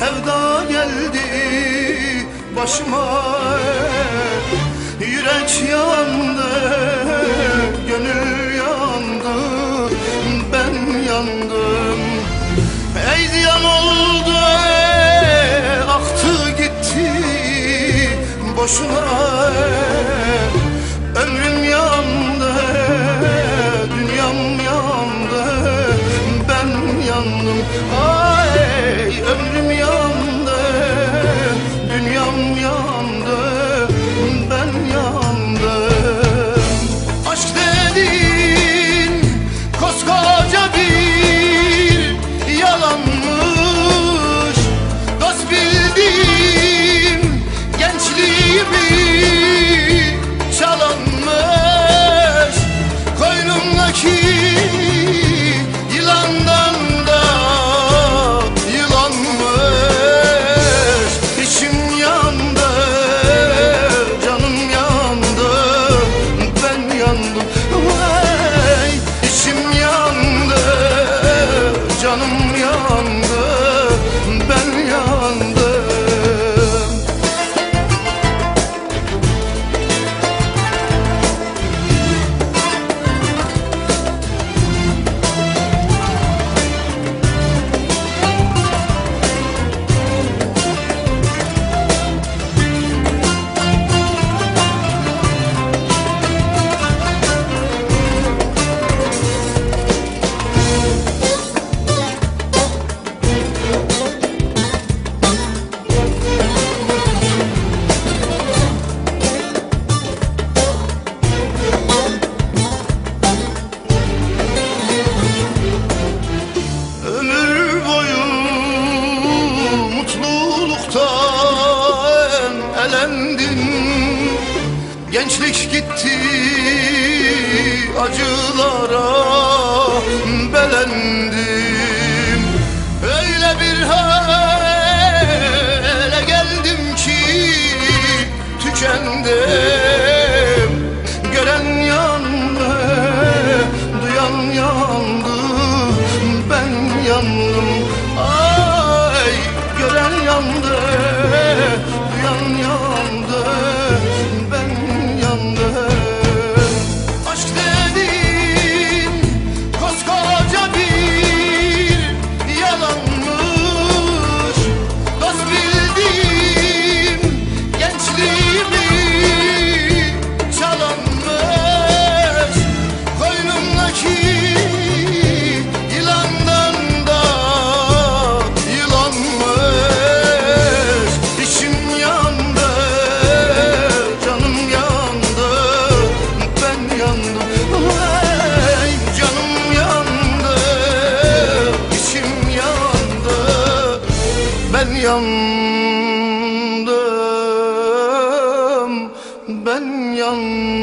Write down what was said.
sevda geldi başıma. Yürek yandı, gönül yandı, ben yandım. Ey ziyan oldu, aktı gitti boşuna. Ömrüm yandı, dünyam yandı, ben yandım. Ay ömrüm dünyam Gençlik gitti acılara belendim. Öyle bir hale geldim ki tükendim. Gören yandı, duyan yandı ben yandım. Ay gören yandı Duyan yandı ben yandım, ben yandım